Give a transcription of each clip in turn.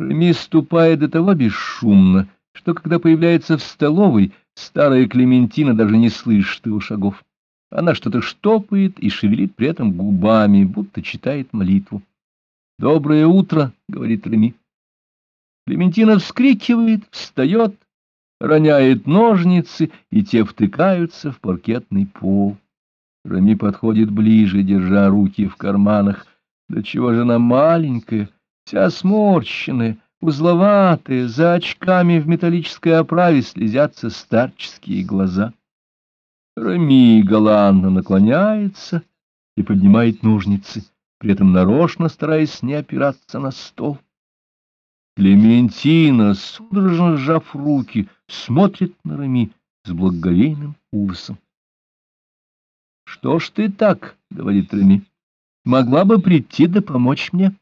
Реми ступает до того бесшумно, что, когда появляется в столовой, старая Клементина даже не слышит его шагов. Она что-то штопает и шевелит при этом губами, будто читает молитву. «Доброе утро», — говорит Реми. Клементина вскрикивает, встает, роняет ножницы, и те втыкаются в паркетный пол. Рами подходит ближе, держа руки в карманах. Да чего же она маленькая, вся сморщенная, узловатая, за очками в металлической оправе слезятся старческие глаза. Рами галантно наклоняется и поднимает ножницы, при этом нарочно стараясь не опираться на стол. Клементина, судорожно сжав руки, смотрит на Рами с благоговейным ужасом. — Что ж ты так, — говорит Рами, — могла бы прийти да помочь мне.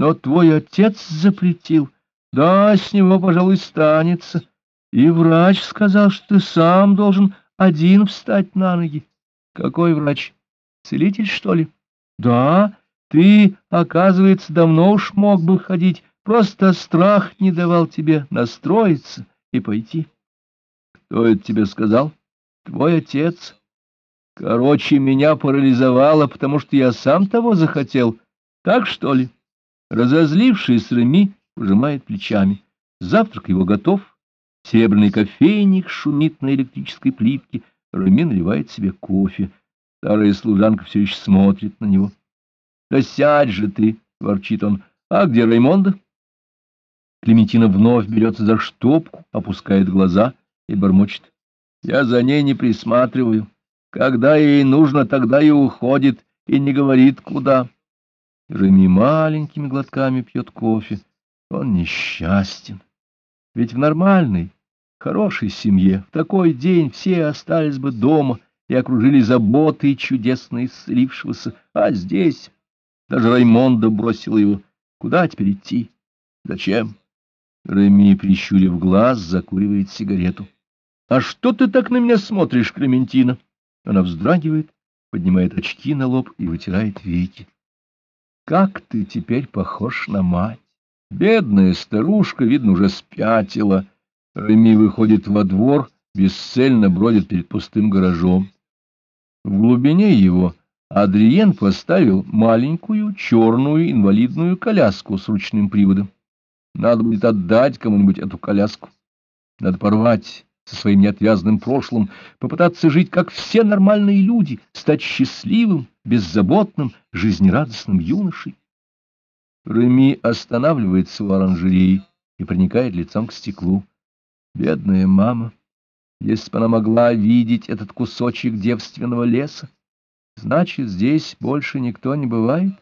Но твой отец запретил. Да, с него, пожалуй, станется. И врач сказал, что ты сам должен один встать на ноги. Какой врач? Целитель, что ли? Да, ты, оказывается, давно уж мог бы ходить, просто страх не давал тебе настроиться и пойти. Кто это тебе сказал? Твой отец. Короче, меня парализовало, потому что я сам того захотел. Так, что ли? Разозлившись, Реми пожимает плечами. Завтрак его готов. Серебряный кофейник шумит на электрической плитке. Реми наливает себе кофе. Старая служанка все еще смотрит на него. — Да сядь же ты! — ворчит он. — А где Раймонда? Клементина вновь берется за штопку, опускает глаза и бормочет. — Я за ней не присматриваю. Когда ей нужно, тогда и уходит, и не говорит, куда. Реми маленькими глотками пьет кофе. Он несчастен. Ведь в нормальной, хорошей семье в такой день все остались бы дома и окружили заботой чудесно исцелившегося. А здесь даже Раймонда бросила его. Куда теперь идти? Зачем? Реми, прищурив глаз, закуривает сигарету. — А что ты так на меня смотришь, Клементина? Она вздрагивает, поднимает очки на лоб и вытирает веки. — Как ты теперь похож на мать! Бедная старушка, видно, уже спятила. Реми выходит во двор, бесцельно бродит перед пустым гаражом. В глубине его Адриен поставил маленькую черную инвалидную коляску с ручным приводом. Надо будет отдать кому-нибудь эту коляску. Надо порвать со своим неотвязным прошлым, попытаться жить, как все нормальные люди, стать счастливым, беззаботным, жизнерадостным юношей. Реми останавливается у оранжереи и проникает лицом к стеклу. Бедная мама, если бы она могла видеть этот кусочек девственного леса, значит, здесь больше никто не бывает.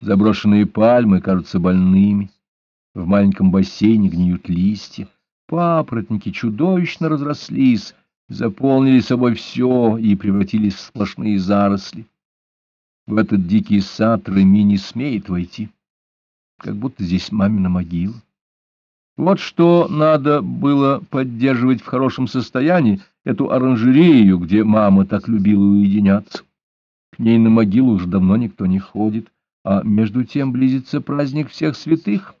Заброшенные пальмы кажутся больными, в маленьком бассейне гниют листья, папоротники чудовищно разрослись, заполнили собой все и превратились в сплошные заросли. В этот дикий сад Реми не смеет войти, как будто здесь мамина могила. Вот что надо было поддерживать в хорошем состоянии эту оранжерею, где мама так любила уединяться. К ней на могилу уже давно никто не ходит, а между тем близится праздник всех святых.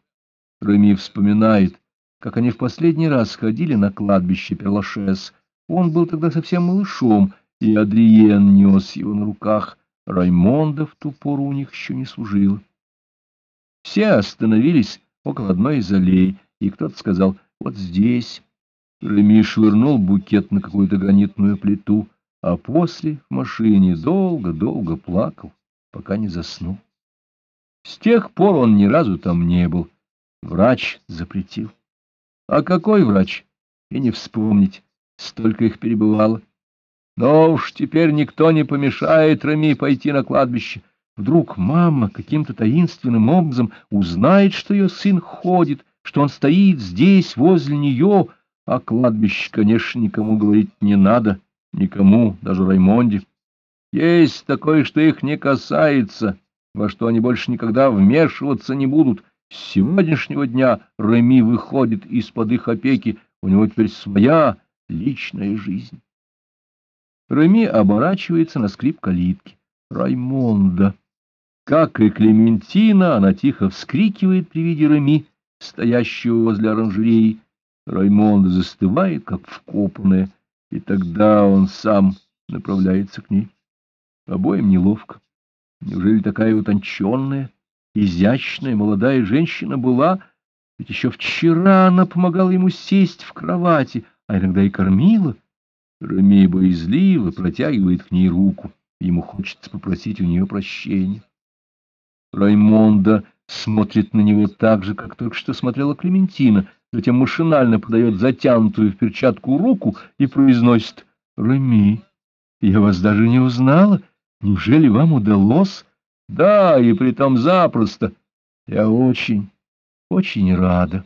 Реми вспоминает, как они в последний раз ходили на кладбище Перлашес. Он был тогда совсем малышом, и Адриен нес его на руках. Раймонда в ту пору у них еще не служила. Все остановились около одной из аллей, и кто-то сказал «вот здесь». Реми швырнул букет на какую-то гранитную плиту, а после в машине долго-долго плакал, пока не заснул. С тех пор он ни разу там не был. Врач запретил. А какой врач? И не вспомнить, столько их перебывало. Но уж теперь никто не помешает Рами пойти на кладбище. Вдруг мама каким-то таинственным образом узнает, что ее сын ходит, что он стоит здесь, возле нее, а кладбище, конечно, никому говорить не надо, никому, даже Раймонде. Есть такое, что их не касается, во что они больше никогда вмешиваться не будут. С сегодняшнего дня Реми выходит из-под их опеки, у него теперь своя личная жизнь. Реми оборачивается на скрип калитки. Раймонда. Как и Клементина, она тихо вскрикивает при виде Реми, стоящего возле оранжереи. Раймонд застывает, как вкопанная, и тогда он сам направляется к ней. Обоим неловко. Неужели такая утонченная, изящная молодая женщина была... Ведь еще вчера она помогала ему сесть в кровати, а иногда и кормила. Рами боязливо протягивает к ней руку. Ему хочется попросить у нее прощения. Раймонда смотрит на него так же, как только что смотрела Клементина, затем машинально подает затянутую в перчатку руку и произносит «Рами, я вас даже не узнала. Неужели вам удалось?» «Да, и притом запросто. Я очень, очень рада».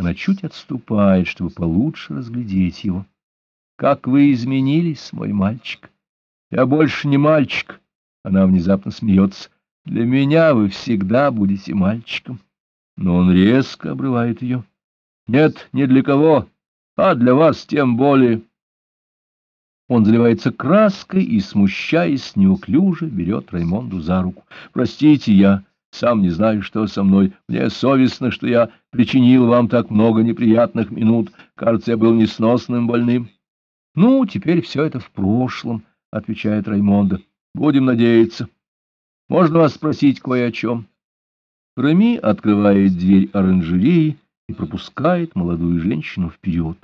Она чуть отступает, чтобы получше разглядеть его. «Как вы изменились, мой мальчик!» «Я больше не мальчик!» Она внезапно смеется. Для меня вы всегда будете мальчиком. Но он резко обрывает ее. Нет, не для кого, а для вас тем более. Он заливается краской и, смущаясь, неуклюже берет Раймонду за руку. Простите, я сам не знаю, что со мной. Мне совестно, что я причинил вам так много неприятных минут. Кажется, я был несносным больным. — Ну, теперь все это в прошлом, — отвечает Раймонда. — Будем надеяться. — можно вас спросить кое о чем? Рами открывает дверь оранжереи и пропускает молодую женщину вперед.